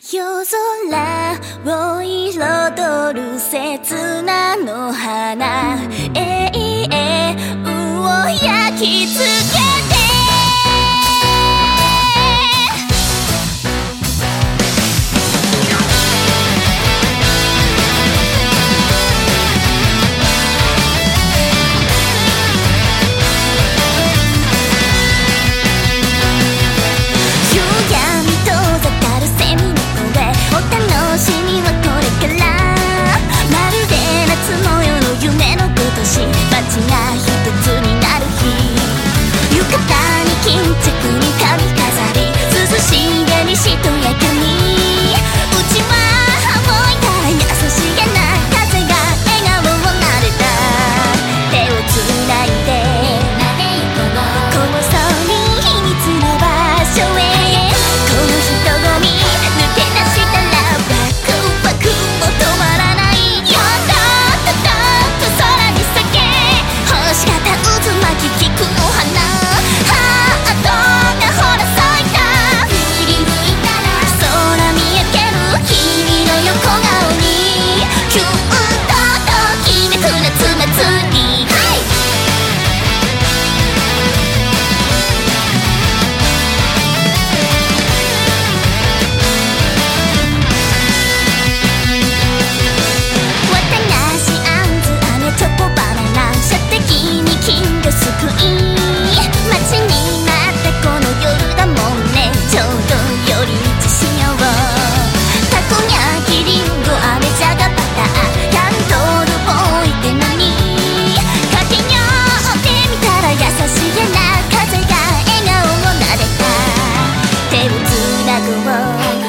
夜空を彩る刹那の花。手をつなぐ